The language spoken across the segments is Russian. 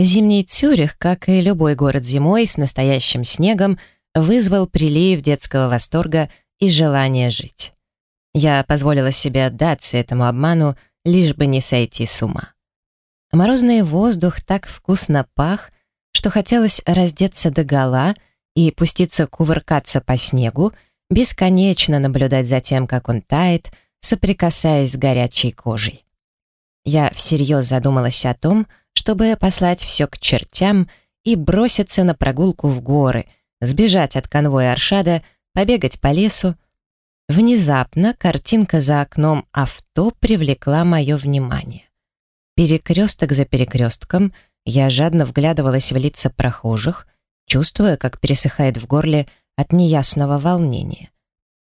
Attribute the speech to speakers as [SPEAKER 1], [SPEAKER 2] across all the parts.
[SPEAKER 1] Зимний Цюрих, как и любой город зимой с настоящим снегом, вызвал прилив детского восторга и желания жить. Я позволила себе отдаться этому обману, лишь бы не сойти с ума. Морозный воздух так вкусно пах, что хотелось раздеться догола и пуститься кувыркаться по снегу, бесконечно наблюдать за тем, как он тает, соприкасаясь с горячей кожей. Я всерьез задумалась о том, чтобы послать все к чертям и броситься на прогулку в горы, сбежать от конвоя Аршада, побегать по лесу. Внезапно картинка за окном авто привлекла мое внимание. Перекресток за перекрестком я жадно вглядывалась в лица прохожих, чувствуя, как пересыхает в горле от неясного волнения.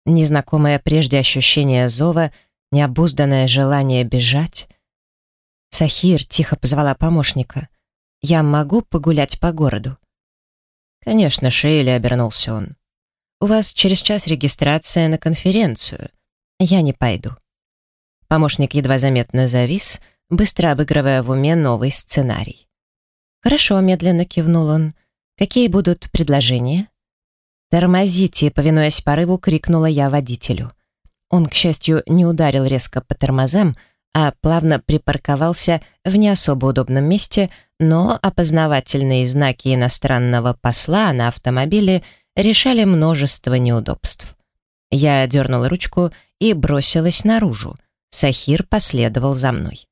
[SPEAKER 1] Незнакомое прежде ощущение зова, необузданное желание бежать. Сахир тихо позвала помощника. «Я могу погулять по городу?» «Конечно, Шейли», — обернулся он. «У вас через час регистрация на конференцию. Я не пойду». Помощник едва заметно завис, быстро обыгрывая в уме новый сценарий. «Хорошо», — медленно кивнул он. «Какие будут предложения?» «Тормозите!» — повинуясь порыву, крикнула я водителю. Он, к счастью, не ударил резко по тормозам, а плавно припарковался в не особо удобном месте, но опознавательные знаки иностранного посла на автомобиле решали множество неудобств. Я дернула ручку и бросилась наружу. Сахир последовал за мной.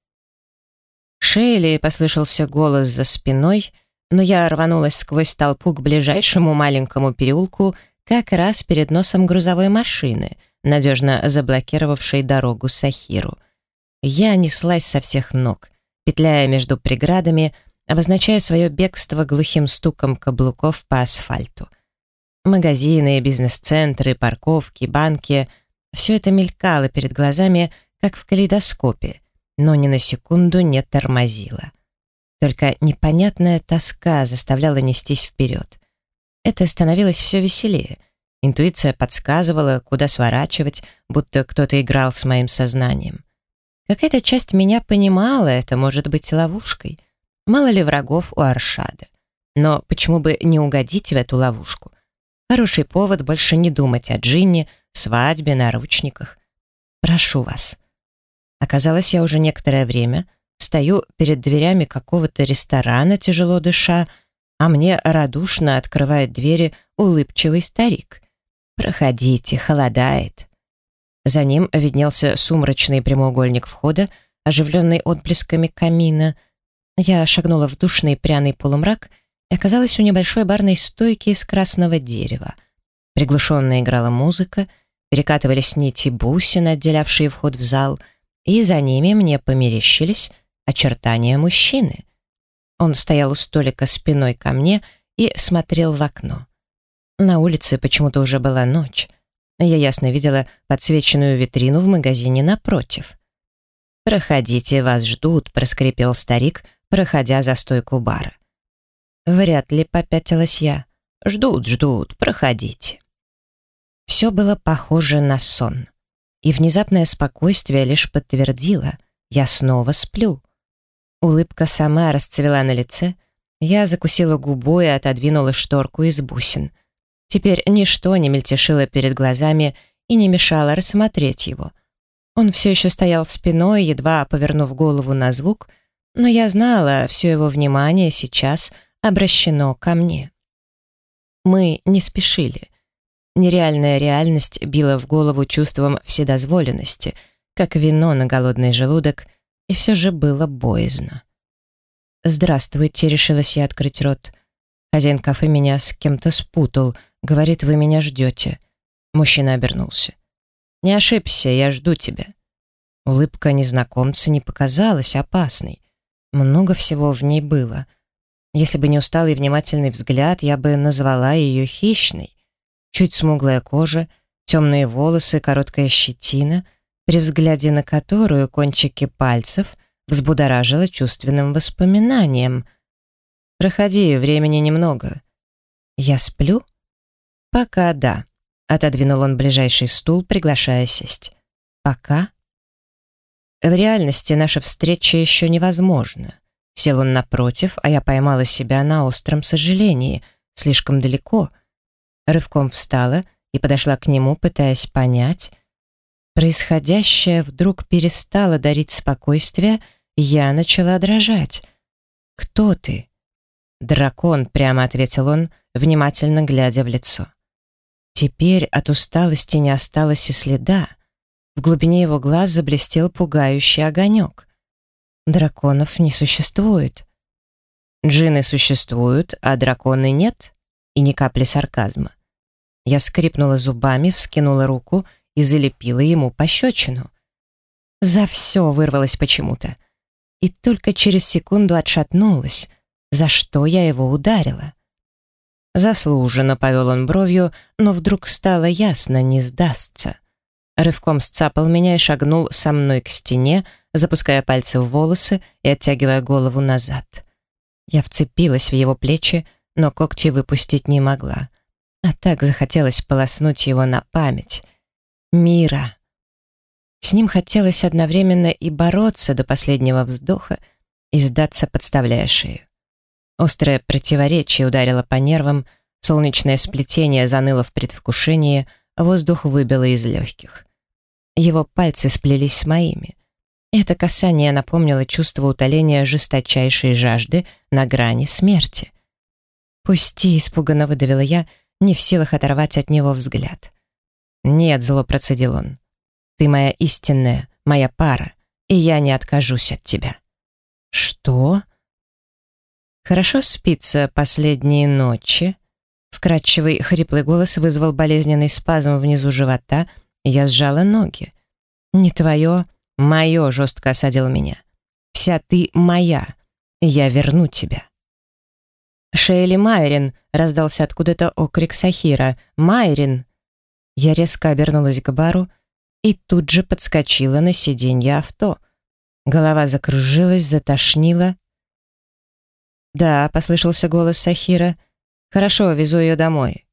[SPEAKER 1] «Шейли!» — послышался голос за спиной — но я рванулась сквозь толпу к ближайшему маленькому переулку как раз перед носом грузовой машины, надежно заблокировавшей дорогу Сахиру. Я неслась со всех ног, петляя между преградами, обозначая свое бегство глухим стуком каблуков по асфальту. Магазины, бизнес-центры, парковки, банки — все это мелькало перед глазами, как в калейдоскопе, но ни на секунду не тормозило. Только непонятная тоска заставляла нестись вперед. Это становилось все веселее. Интуиция подсказывала, куда сворачивать, будто кто-то играл с моим сознанием. Какая-то часть меня понимала, это может быть ловушкой. Мало ли врагов у Аршада. Но почему бы не угодить в эту ловушку? Хороший повод больше не думать о Джинне, свадьбе, наручниках. Прошу вас. Оказалось, я уже некоторое время — Стою перед дверями какого-то ресторана, тяжело дыша, а мне радушно открывает двери улыбчивый старик. «Проходите, холодает». За ним виднелся сумрачный прямоугольник входа, оживленный отблесками камина. Я шагнула в душный пряный полумрак и оказалась у небольшой барной стойки из красного дерева. Приглушенно играла музыка, перекатывались нити бусин, отделявшие вход в зал, и за ними мне померещились очертания мужчины. Он стоял у столика спиной ко мне и смотрел в окно. На улице почему-то уже была ночь. Я ясно видела подсвеченную витрину в магазине напротив. «Проходите, вас ждут», — проскрипел старик, проходя за стойку бара. Вряд ли попятилась я. «Ждут, ждут, проходите». Все было похоже на сон. И внезапное спокойствие лишь подтвердило, я снова сплю. Улыбка сама расцвела на лице. Я закусила губу и отодвинула шторку из бусин. Теперь ничто не мельтешило перед глазами и не мешало рассмотреть его. Он все еще стоял спиной, едва повернув голову на звук, но я знала, все его внимание сейчас обращено ко мне. Мы не спешили. Нереальная реальность била в голову чувством вседозволенности, как вино на голодный желудок — и все же было боязно. «Здравствуйте», — решилась я открыть рот. Хозяин кафе меня с кем-то спутал. Говорит, вы меня ждете. Мужчина обернулся. «Не ошибся, я жду тебя». Улыбка незнакомца не показалась опасной. Много всего в ней было. Если бы не усталый и внимательный взгляд, я бы назвала ее хищной. Чуть смуглая кожа, темные волосы, короткая щетина — при взгляде на которую кончики пальцев взбудоражило чувственным воспоминанием. «Проходи, времени немного». «Я сплю?» «Пока да», — отодвинул он ближайший стул, приглашая сесть. «Пока?» «В реальности наша встреча еще невозможна. Сел он напротив, а я поймала себя на остром сожалении. Слишком далеко. Рывком встала и подошла к нему, пытаясь понять. Происходящее вдруг перестало дарить спокойствие, и я начала дрожать. «Кто ты?» «Дракон», — прямо ответил он, внимательно глядя в лицо. Теперь от усталости не осталось и следа. В глубине его глаз заблестел пугающий огонек. Драконов не существует. Джины существуют, а драконы нет? И ни капли сарказма. Я скрипнула зубами, вскинула руку и залепила ему пощечину. За все вырвалось почему-то. И только через секунду отшатнулась, за что я его ударила. Заслуженно повел он бровью, но вдруг стало ясно, не сдастся. Рывком сцапал меня и шагнул со мной к стене, запуская пальцы в волосы и оттягивая голову назад. Я вцепилась в его плечи, но когти выпустить не могла. А так захотелось полоснуть его на память. Мира. С ним хотелось одновременно и бороться до последнего вздоха, и сдаться, подставляя шею. Острое противоречие ударило по нервам, солнечное сплетение заныло в предвкушении, воздух выбило из легких. Его пальцы сплелись с моими. Это касание напомнило чувство утоления жесточайшей жажды на грани смерти. «Пусти», — испуганно выдавила я, не в силах оторвать от него взгляд. «Нет», — зло процедил он, — «ты моя истинная, моя пара, и я не откажусь от тебя». «Что?» Хорошо спится последние ночи. Вкрадчивый хриплый голос вызвал болезненный спазм внизу живота, и я сжала ноги. «Не твое, мое», — жестко осадил меня. «Вся ты моя, я верну тебя». «Шейли Майрин!» — раздался откуда-то окрик Сахира. «Майрин!» Я резко обернулась к бару и тут же подскочила на сиденье авто. Голова закружилась, затошнила, «Да», — послышался голос Сахира. «Хорошо, везу ее домой».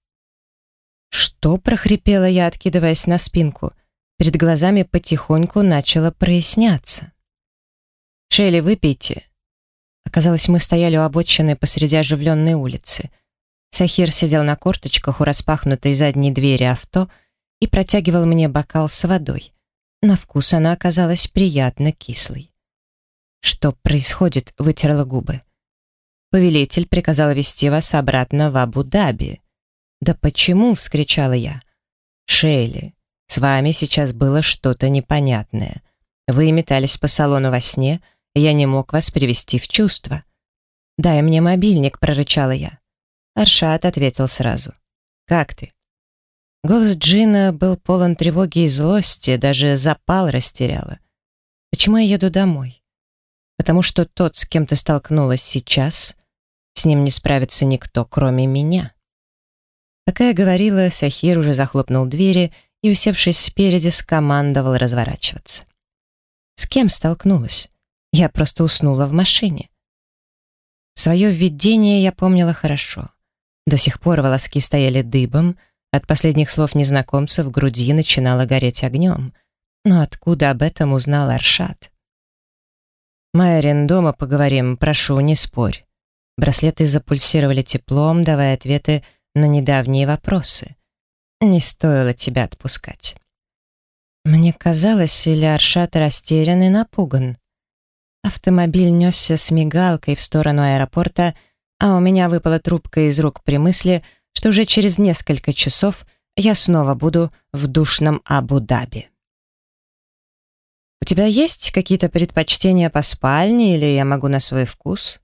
[SPEAKER 1] «Что?» — прохрипела я, откидываясь на спинку. Перед глазами потихоньку начало проясняться. «Шелли, выпейте». Оказалось, мы стояли у обочины посреди оживленной улицы. Сахир сидел на корточках у распахнутой задней двери авто и протягивал мне бокал с водой. На вкус она оказалась приятно кислой. «Что происходит?» — вытерла губы. Повелитель приказал вести вас обратно в Абу-Даби. «Да почему?» — вскричала я. «Шейли, с вами сейчас было что-то непонятное. Вы метались по салону во сне, и я не мог вас привести в чувство». «Дай мне мобильник», — прорычала я. Аршат ответил сразу. «Как ты?» Голос Джина был полон тревоги и злости, даже запал растеряла. «Почему я еду домой?» «Потому что тот, с кем ты столкнулась сейчас, с ним не справится никто, кроме меня. Пока я говорила, Сахир уже захлопнул двери и, усевшись спереди, скомандовал разворачиваться. С кем столкнулась? Я просто уснула в машине. Свое видение я помнила хорошо. До сих пор волоски стояли дыбом, от последних слов незнакомца в груди начинало гореть огнем. Но откуда об этом узнал Аршат? «Майрин, дома поговорим, прошу, не спорь». Браслеты запульсировали теплом, давая ответы на недавние вопросы. Не стоило тебя отпускать. Мне казалось, или Аршат растерян и напуган. Автомобиль несся с мигалкой в сторону аэропорта, а у меня выпала трубка из рук при мысли, что уже через несколько часов я снова буду в душном Абу-Даби. «У тебя есть какие-то предпочтения по спальне или я могу на свой вкус?»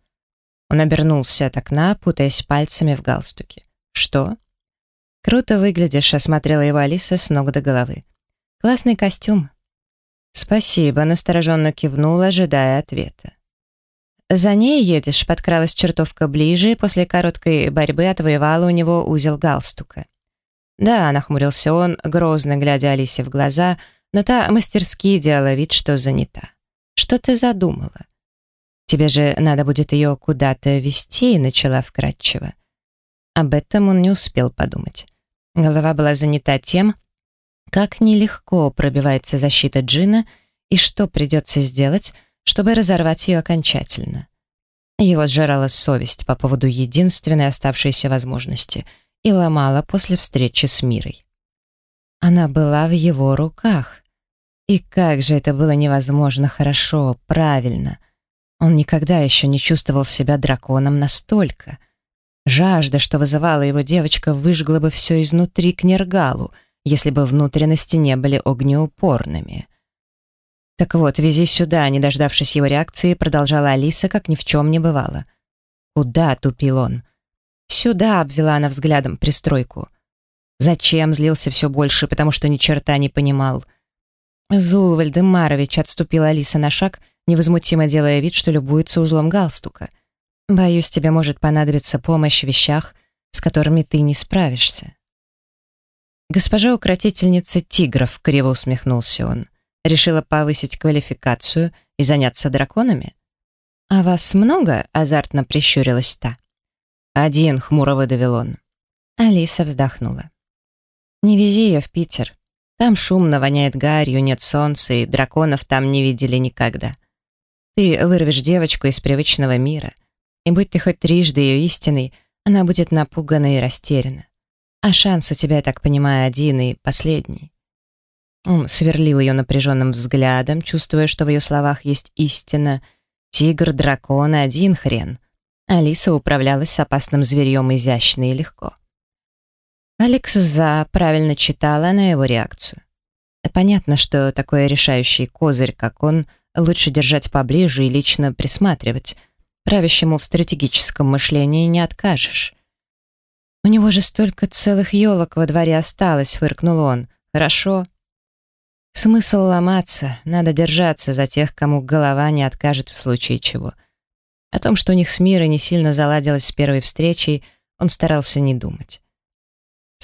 [SPEAKER 1] Он обернулся от окна, путаясь пальцами в галстуке. «Что?» «Круто выглядишь», — осмотрела его Алиса с ног до головы. «Классный костюм». «Спасибо», — настороженно кивнула, ожидая ответа. «За ней едешь», — подкралась чертовка ближе и после короткой борьбы отвоевала у него узел галстука. «Да», — нахмурился он, грозно глядя Алисе в глаза, но та мастерски делала вид, что занята. «Что ты задумала?» Тебе же надо будет ее куда-то вести, начала вкратчиво. Об этом он не успел подумать. Голова была занята тем, как нелегко пробивается защита Джина и что придется сделать, чтобы разорвать ее окончательно. Его сжирала совесть по поводу единственной оставшейся возможности и ломала после встречи с Мирой. Она была в его руках. И как же это было невозможно хорошо, правильно. Он никогда еще не чувствовал себя драконом настолько. Жажда, что вызывала его девочка, выжгла бы все изнутри к Нергалу, если бы внутренности не были огнеупорными. «Так вот, вези сюда», не дождавшись его реакции, продолжала Алиса, как ни в чем не бывало. «Куда?» — тупил он. «Сюда», — обвела она взглядом пристройку. «Зачем?» — злился все больше, потому что ни черта не понимал. Зул Вальдемарович отступила Алиса на шаг, невозмутимо делая вид, что любуется узлом галстука. «Боюсь, тебе может понадобиться помощь в вещах, с которыми ты не справишься». «Госпожа укротительница тигров», — криво усмехнулся он. Решила повысить квалификацию и заняться драконами? «А вас много?» — азартно прищурилась та. «Один», — хмуро выдавил он. Алиса вздохнула. «Не вези ее в Питер. Там шумно, воняет гарью, нет солнца, и драконов там не видели никогда. Ты вырвешь девочку из привычного мира, и будь ты хоть трижды ее истиной, она будет напугана и растеряна. А шанс у тебя, я так понимаю, один и последний. Он сверлил ее напряженным взглядом, чувствуя, что в ее словах есть истина. Тигр, дракон, один хрен. Алиса управлялась с опасным зверьем изящно и легко. Алекс за правильно читала на его реакцию. Понятно, что такой решающий козырь, как он, лучше держать поближе и лично присматривать. Правящему в стратегическом мышлении не откажешь. «У него же столько целых елок во дворе осталось», — фыркнул он. «Хорошо, Смысл ломаться, надо держаться за тех, кому голова не откажет в случае чего. О том, что у них с Мирой не сильно заладилось с первой встречей, он старался не думать.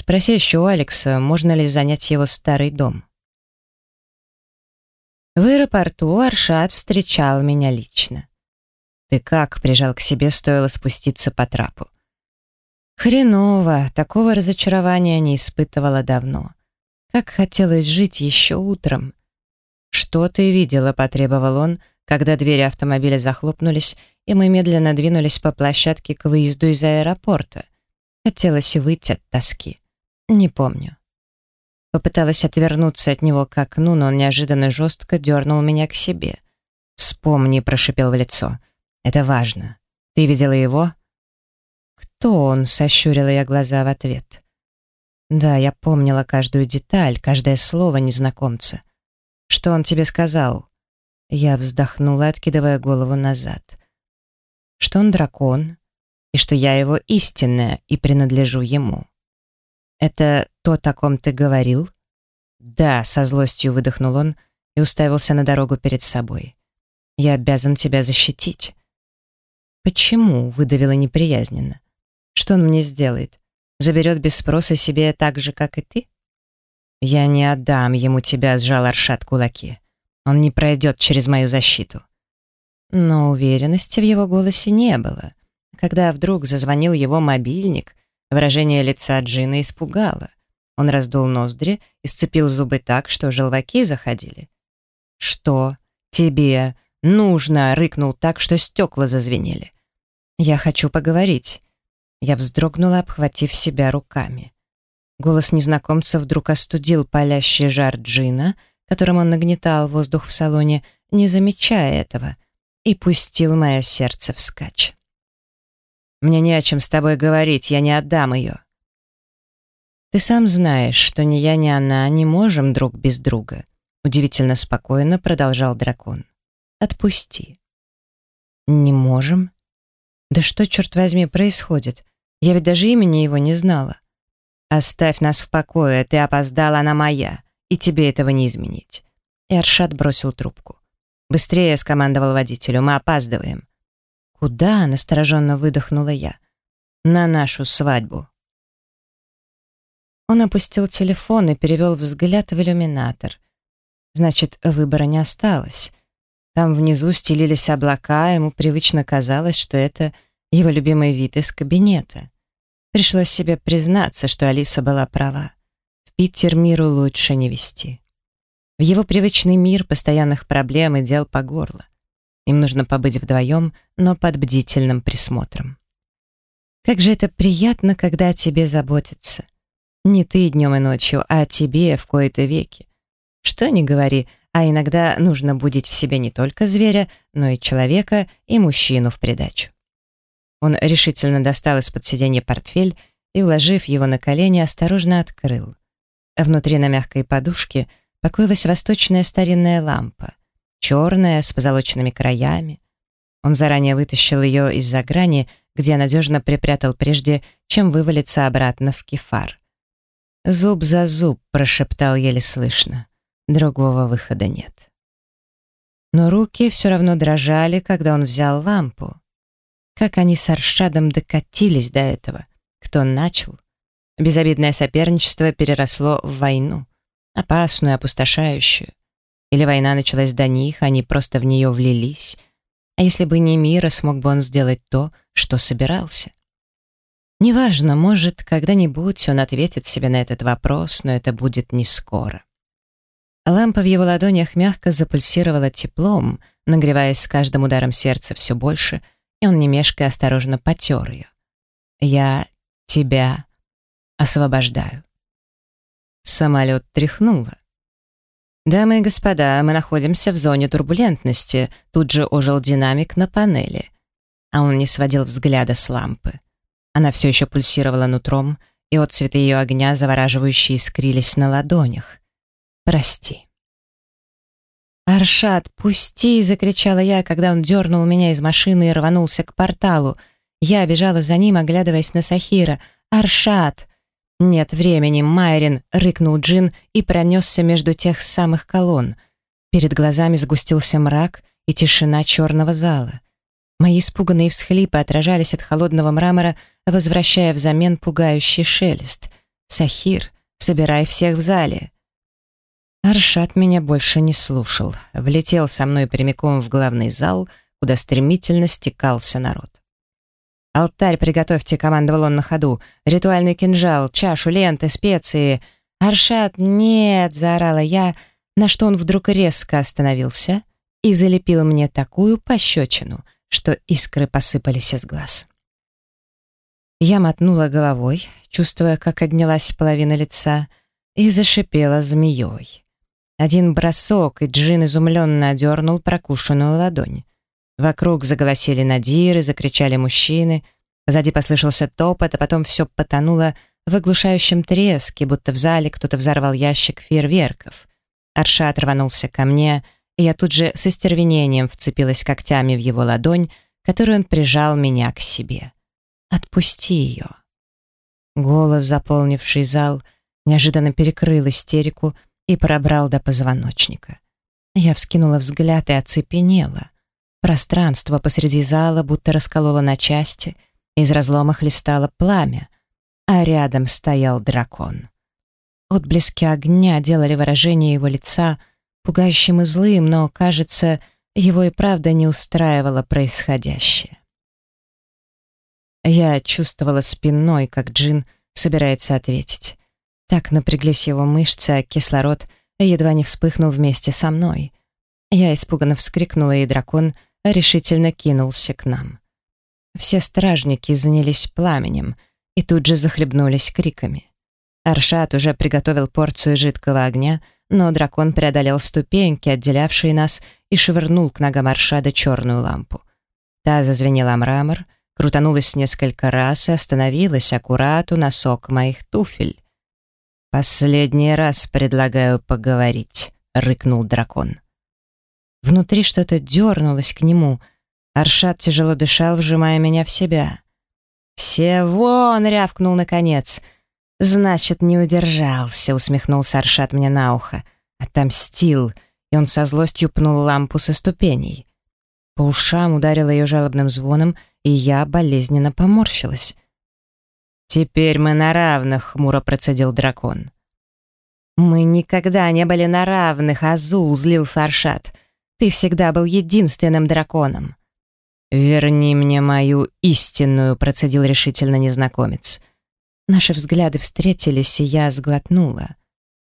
[SPEAKER 1] Спроси еще у Алекса, можно ли занять его старый дом. В аэропорту Аршат встречал меня лично. «Ты как?» — прижал к себе, стоило спуститься по трапу. Хреново, такого разочарования не испытывала давно. Как хотелось жить еще утром. «Что ты видела?» — потребовал он, когда двери автомобиля захлопнулись, и мы медленно двинулись по площадке к выезду из аэропорта. Хотелось выйти от тоски. Не помню. Попыталась отвернуться от него к окну, но он неожиданно жестко дернул меня к себе. «Вспомни», — прошипел в лицо. «Это важно. Ты видела его?» «Кто он?» — сощурила я глаза в ответ. Да, я помнила каждую деталь, каждое слово незнакомца. Что он тебе сказал? Я вздохнула, откидывая голову назад. Что он дракон, и что я его истинная и принадлежу ему. Это то, о ком ты говорил? Да, со злостью выдохнул он и уставился на дорогу перед собой. Я обязан тебя защитить. Почему? выдавила неприязненно. Что он мне сделает? Заберет без спроса себе так же, как и ты? Я не отдам ему тебя, сжал Аршат кулаки. Он не пройдет через мою защиту. Но уверенности в его голосе не было. Когда вдруг зазвонил его мобильник, выражение лица Джина испугало. Он раздул ноздри и сцепил зубы так, что желваки заходили. «Что тебе нужно?» — рыкнул так, что стекла зазвенели. «Я хочу поговорить. Я вздрогнула, обхватив себя руками. Голос незнакомца вдруг остудил палящий жар джина, которым он нагнетал воздух в салоне, не замечая этого, и пустил мое сердце вскачь. «Мне не о чем с тобой говорить, я не отдам ее». «Ты сам знаешь, что ни я, ни она не можем друг без друга», удивительно спокойно продолжал дракон. «Отпусти». «Не можем?» «Да что, черт возьми, происходит? Я ведь даже имени его не знала. «Оставь нас в покое, ты опоздала, она моя, и тебе этого не изменить». И Аршат бросил трубку. «Быстрее!» — скомандовал водителю, «мы опаздываем». «Куда?» — настороженно выдохнула я. «На нашу свадьбу». Он опустил телефон и перевел взгляд в иллюминатор. Значит, выбора не осталось. Там внизу стелились облака, ему привычно казалось, что это его любимый вид из кабинета. Пришлось себе признаться, что Алиса была права. В Питер миру лучше не вести. В его привычный мир постоянных проблем и дел по горло. Им нужно побыть вдвоем, но под бдительным присмотром. Как же это приятно, когда о тебе заботятся. Не ты днем и ночью, а о тебе в кои-то веки. Что ни говори, а иногда нужно будить в себе не только зверя, но и человека, и мужчину в придачу. Он решительно достал из-под сиденья портфель и, уложив его на колени, осторожно открыл. Внутри на мягкой подушке покоилась восточная старинная лампа, черная, с позолоченными краями. Он заранее вытащил ее из-за грани, где надежно припрятал прежде, чем вывалиться обратно в кефар. «Зуб за зуб», — прошептал еле слышно. Другого выхода нет. Но руки все равно дрожали, когда он взял лампу. Как они с Аршадом докатились до этого? Кто начал? Безобидное соперничество переросло в войну. Опасную, опустошающую. Или война началась до них, они просто в нее влились. А если бы не мира, смог бы он сделать то, что собирался? Неважно, может, когда-нибудь он ответит себе на этот вопрос, но это будет не скоро. Лампа в его ладонях мягко запульсировала теплом, нагреваясь с каждым ударом сердца все больше — и он, не мешкая, осторожно потер ее. «Я тебя освобождаю». Самолет тряхнуло. «Дамы и господа, мы находимся в зоне турбулентности», тут же ожил динамик на панели. А он не сводил взгляда с лампы. Она все еще пульсировала нутром, и отцветы ее огня завораживающе искрились на ладонях. «Прости». «Аршат, пусти!» — закричала я, когда он дернул меня из машины и рванулся к порталу. Я бежала за ним, оглядываясь на Сахира. «Аршат!» «Нет времени, Майрин!» — рыкнул Джин и пронесся между тех самых колонн. Перед глазами сгустился мрак и тишина черного зала. Мои испуганные всхлипы отражались от холодного мрамора, возвращая взамен пугающий шелест. «Сахир, собирай всех в зале!» Аршат меня больше не слушал, влетел со мной прямиком в главный зал, куда стремительно стекался народ. «Алтарь приготовьте», — командовал он на ходу. «Ритуальный кинжал, чашу, ленты, специи». «Аршат, нет!» — заорала я, на что он вдруг резко остановился и залепил мне такую пощечину, что искры посыпались из глаз. Я мотнула головой, чувствуя, как отнялась половина лица, и зашипела змеей. Один бросок, и Джин изумленно одернул прокушенную ладонь. Вокруг заголосили надиры, закричали мужчины. Сзади послышался топот, а потом все потонуло в оглушающем треске, будто в зале кто-то взорвал ящик фейерверков. Аршат рванулся ко мне, и я тут же с остервенением вцепилась когтями в его ладонь, которую он прижал меня к себе. «Отпусти ее!» Голос, заполнивший зал, неожиданно перекрыл истерику, и пробрал до позвоночника. Я вскинула взгляд и оцепенела. Пространство посреди зала будто раскололо на части, из разлома хлестало пламя, а рядом стоял дракон. Отблески огня делали выражение его лица пугающим и злым, но, кажется, его и правда не устраивало происходящее. Я чувствовала спиной, как Джин собирается ответить. Так напряглись его мышцы, а кислород едва не вспыхнул вместе со мной. Я испуганно вскрикнула, и дракон решительно кинулся к нам. Все стражники занялись пламенем и тут же захлебнулись криками. Аршат уже приготовил порцию жидкого огня, но дракон преодолел ступеньки, отделявшие нас, и швырнул к ногам Аршада черную лампу. Та зазвенела мрамор, крутанулась несколько раз и остановилась аккурат у носок моих туфель. «Последний раз предлагаю поговорить», — рыкнул дракон. Внутри что-то дернулось к нему. Аршат тяжело дышал, вжимая меня в себя. «Все вон!» — рявкнул наконец. «Значит, не удержался», — усмехнулся Аршат мне на ухо. «Отомстил», и он со злостью пнул лампу со ступеней. По ушам ударило ее жалобным звоном, и я болезненно поморщилась. «Теперь мы на равных», — хмуро процедил дракон. «Мы никогда не были на равных, Азул», — злил Аршат. «Ты всегда был единственным драконом». «Верни мне мою истинную», — процедил решительно незнакомец. Наши взгляды встретились, и я сглотнула.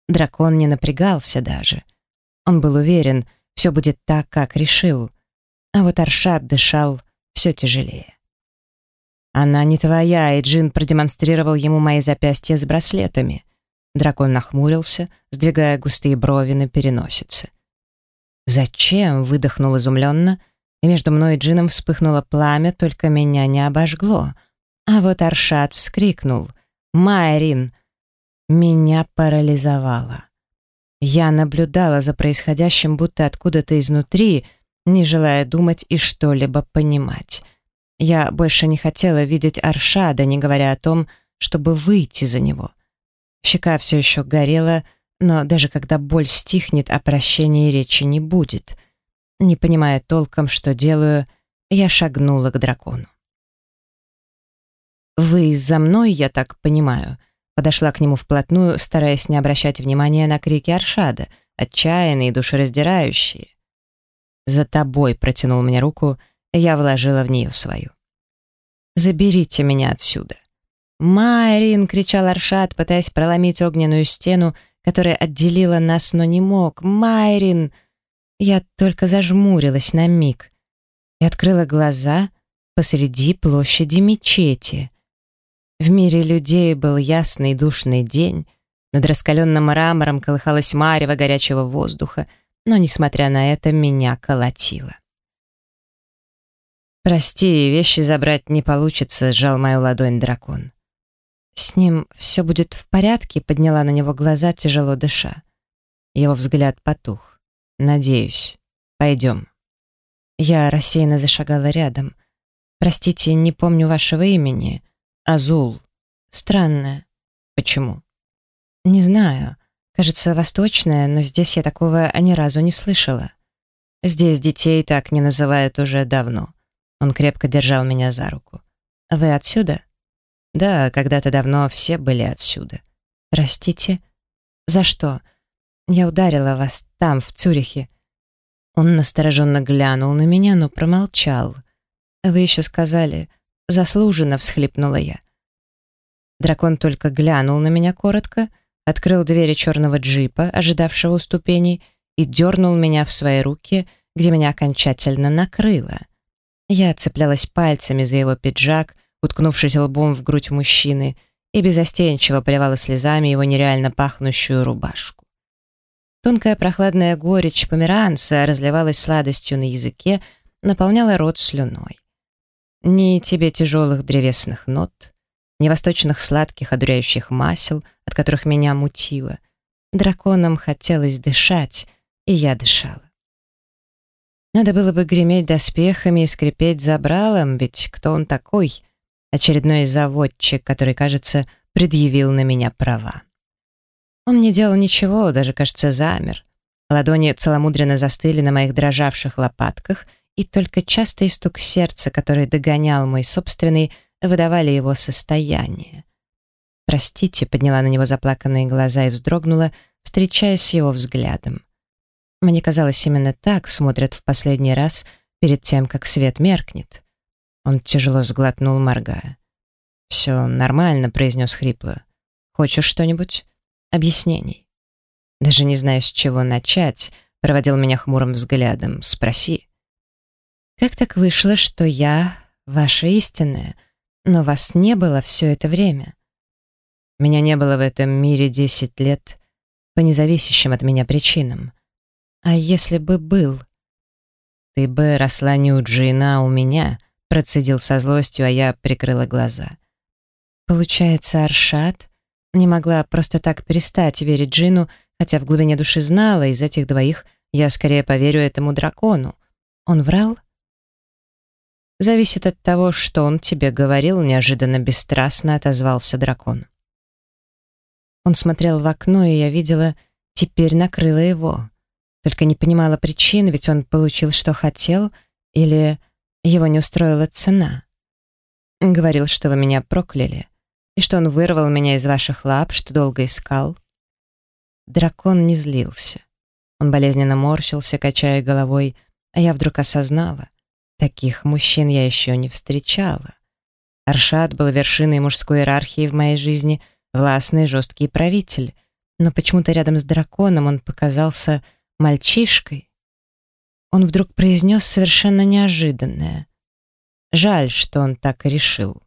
[SPEAKER 1] Дракон не напрягался даже. Он был уверен, все будет так, как решил. а вот Аршат дышал все тяжелее. «Она не твоя», и Джин продемонстрировал ему мои запястья с браслетами. Дракон нахмурился, сдвигая густые брови на переносице. «Зачем?» — выдохнул изумленно, и между мной и Джином вспыхнуло пламя, только меня не обожгло. А вот Аршат вскрикнул. «Майрин!» Меня парализовало. Я наблюдала за происходящим будто откуда-то изнутри, не желая думать и что-либо понимать. Я больше не хотела видеть Аршада, не говоря о том, чтобы выйти за него. Щека все еще горела, но даже когда боль стихнет, о прощении речи не будет. Не понимая толком, что делаю, я шагнула к дракону. «Вы за мной, я так понимаю?» Подошла к нему вплотную, стараясь не обращать внимания на крики Аршада, отчаянные и душераздирающие. «За тобой», — протянул мне руку, я вложила в нее свою. «Заберите меня отсюда». «Майрин!» — кричал Аршад, пытаясь проломить огненную стену, которая отделила нас, но не мог. «Майрин!» Я только зажмурилась на миг и открыла глаза посреди площади мечети. В мире людей был ясный душный день, над раскаленным мрамором колыхалась марево горячего воздуха, но, несмотря на это, меня колотило. «Прости, вещи забрать не получится», — сжал мою ладонь дракон. «С ним все будет в порядке?» — подняла на него глаза, тяжело дыша. Его взгляд потух. «Надеюсь. Пойдем». Я рассеянно зашагала рядом. «Простите, не помню вашего имени. Азул. Странное. Почему? Не знаю. Кажется, восточное, но здесь я такого ни разу не слышала. Здесь детей так не называют уже давно. Он крепко держал меня за руку. Вы отсюда? Да, когда-то давно все были отсюда. Простите? За что? Я ударила вас там, в Цюрихе. Он настороженно глянул на меня, но промолчал. Вы еще сказали, Заслуженно всхлипнула я. Дракон только глянул на меня коротко, открыл двери черного джипа, ожидавшего у ступеней, и дернул меня в свои руки, где меня окончательно накрыло. Я цеплялась пальцами за его пиджак, уткнувшись лбом в грудь мужчины, и безостенчиво поливала слезами его нереально пахнущую рубашку. Тонкая прохладная горечь померанца разливалась сладостью на языке, наполняла рот слюной. Ни тебе тяжелых древесных нот, ни восточных сладких одуряющих масел, от которых меня мутило. Драконам хотелось дышать, и я дышала. Надо было бы греметь доспехами и скрипеть забралом, ведь кто он такой? Очередной заводчик, который, кажется, предъявил на меня права. Он не делал ничего, даже, кажется, замер. Ладони целомудренно застыли на моих дрожавших лопатках, и только частый стук сердца, который догонял мой собственный, выдавали его состояние. «Простите», — подняла на него заплаканные глаза и вздрогнула, встречаясь с его взглядом. Мне казалось, именно так смотрят в последний раз перед тем, как свет меркнет. Он тяжело сглотнул, моргая. «Все нормально», — произнес хрипло. «Хочешь что-нибудь? Объяснений?» «Даже не знаю, с чего начать», — проводил меня хмурым взглядом. «Спроси». Как так вышло, что я ваша истинная, но вас не было все это время? Меня не было в этом мире десять лет по независящим от меня причинам. А если бы был? Ты бы росла не у Джина, а у меня, процедил со злостью, а я прикрыла глаза. Получается, Аршат не могла просто так перестать верить Джину, хотя в глубине души знала, из этих двоих я скорее поверю этому дракону. Он врал? Зависит от того, что он тебе говорил, неожиданно бесстрастно отозвался дракон. Он смотрел в окно, и я видела, теперь накрыло его. Только не понимала причин, ведь он получил, что хотел, или его не устроила цена. Говорил, что вы меня прокляли, и что он вырвал меня из ваших лап, что долго искал. Дракон не злился. Он болезненно морщился, качая головой, а я вдруг осознала. Таких мужчин я еще не встречала. Аршат был вершиной мужской иерархии в моей жизни, властный, жесткий правитель, но почему-то рядом с драконом он показался мальчишкой. Он вдруг произнес совершенно неожиданное. Жаль, что он так и решил.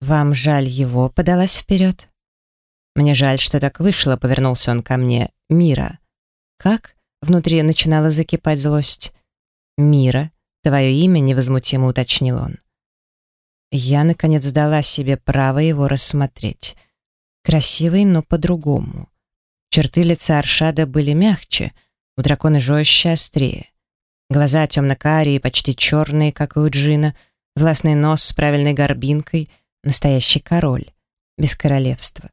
[SPEAKER 1] «Вам жаль его?» — подалась вперед. «Мне жаль, что так вышло», — повернулся он ко мне. «Мира». «Как?» — внутри начинала закипать злость. «Мира, твое имя», — невозмутимо уточнил он. Я, наконец, дала себе право его рассмотреть. Красивый, но по-другому. Черты лица Аршада были мягче, у дракона жестче, острее. Глаза темно-карие, почти черные, как и у Джина, властный нос с правильной горбинкой, настоящий король, без королевства.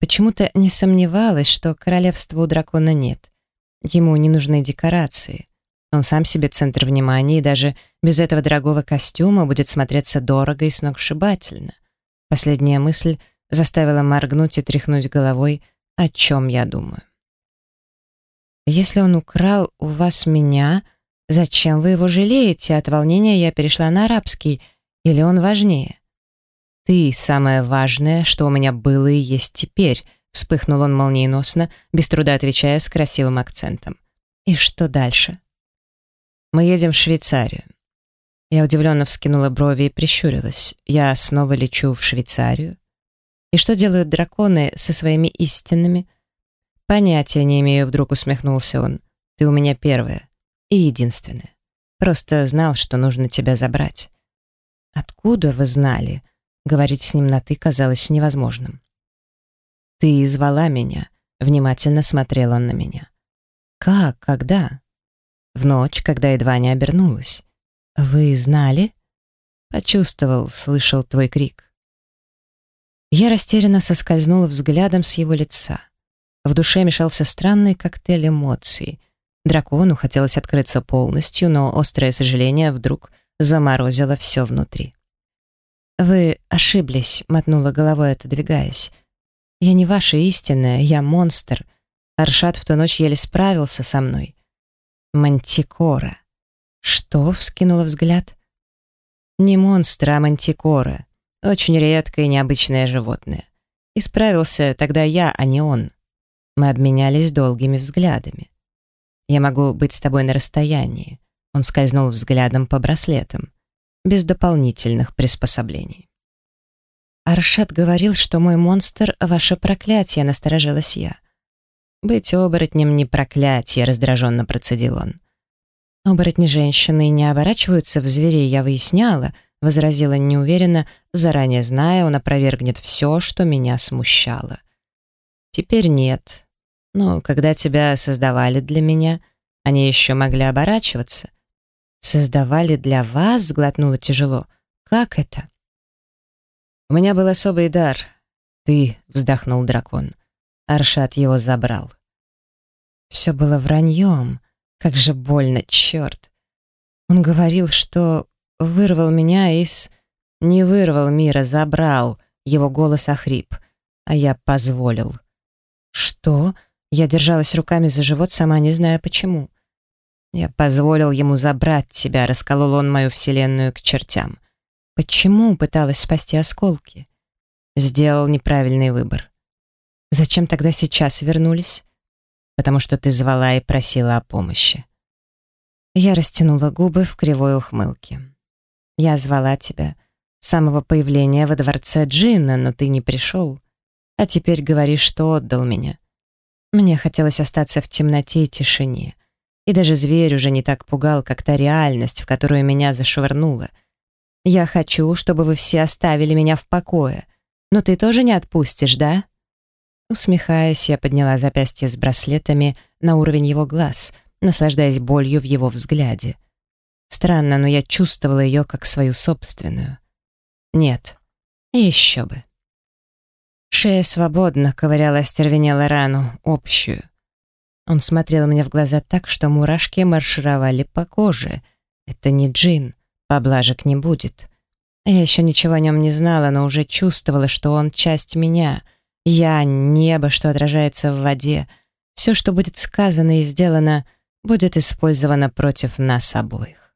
[SPEAKER 1] Почему-то не сомневалась, что королевства у дракона нет. Ему не нужны декорации. Он сам себе центр внимания и даже без этого дорогого костюма будет смотреться дорого и сногсшибательно. Последняя мысль заставила моргнуть и тряхнуть головой, о чем я думаю. «Если он украл у вас меня, зачем вы его жалеете?» От волнения я перешла на арабский. Или он важнее? «Ты — самое важное, что у меня было и есть теперь», вспыхнул он молниеносно, без труда отвечая с красивым акцентом. «И что дальше?» Мы едем в Швейцарию. Я удивленно вскинула брови и прищурилась. Я снова лечу в Швейцарию. И что делают драконы со своими истинными? Понятия не имею, вдруг усмехнулся он. Ты у меня первая и единственная. Просто знал, что нужно тебя забрать. Откуда вы знали? Говорить с ним на «ты» казалось невозможным. «Ты звала меня», — внимательно смотрел он на меня. «Как? Когда?» В ночь, когда едва не обернулась. «Вы знали?» Почувствовал, слышал твой крик. Я растерянно соскользнула взглядом с его лица. В душе мешался странный коктейль эмоций. Дракону хотелось открыться полностью, но острое сожаление вдруг заморозило все внутри. «Вы ошиблись», — мотнула головой, отодвигаясь. «Я не ваша истинная, я монстр. Аршат в ту ночь еле справился со мной. Мантикора. Что? Вскинула взгляд. Не монстр, а мантикора. Очень редкое и необычное животное. Исправился тогда я, а не он. Мы обменялись долгими взглядами. Я могу быть с тобой на расстоянии. Он скользнул взглядом по браслетам. Без дополнительных приспособлений. Аршат говорил, что мой монстр — ваше проклятие, насторожилась я. «Быть оборотнем не проклятие», — раздраженно процедил он. «Оборотни женщины не оборачиваются в зверей, я выясняла», — возразила неуверенно, заранее зная, он опровергнет все, что меня смущало. «Теперь нет. Но когда тебя создавали для меня, они еще могли оборачиваться». «Создавали для вас?» — сглотнула тяжело. «Как это?» «У меня был особый дар. Ты», — вздохнул дракон. Аршат его забрал. Все было враньем. Как же больно, черт. Он говорил, что вырвал меня из... Не вырвал мира, забрал. Его голос охрип. А я позволил. Что? Я держалась руками за живот, сама не зная почему. Я позволил ему забрать тебя, расколол он мою вселенную к чертям. Почему пыталась спасти осколки? Сделал неправильный выбор. Зачем тогда сейчас вернулись? Потому что ты звала и просила о помощи. Я растянула губы в кривой ухмылке. Я звала тебя с самого появления во дворце Джина, но ты не пришел. А теперь говоришь, что отдал меня. Мне хотелось остаться в темноте и тишине. И даже зверь уже не так пугал, как та реальность, в которую меня зашвырнуло. Я хочу, чтобы вы все оставили меня в покое. Но ты тоже не отпустишь, да? Усмехаясь, я подняла запястье с браслетами на уровень его глаз, наслаждаясь болью в его взгляде. Странно, но я чувствовала ее как свою собственную. Нет, еще бы. Шея свободно ковыряла остервенела рану, общую. Он смотрел мне в глаза так, что мурашки маршировали по коже. Это не джин, поблажек не будет. Я еще ничего о нем не знала, но уже чувствовала, что он часть меня — я — небо, что отражается в воде. Все, что будет сказано и сделано, будет использовано против нас обоих.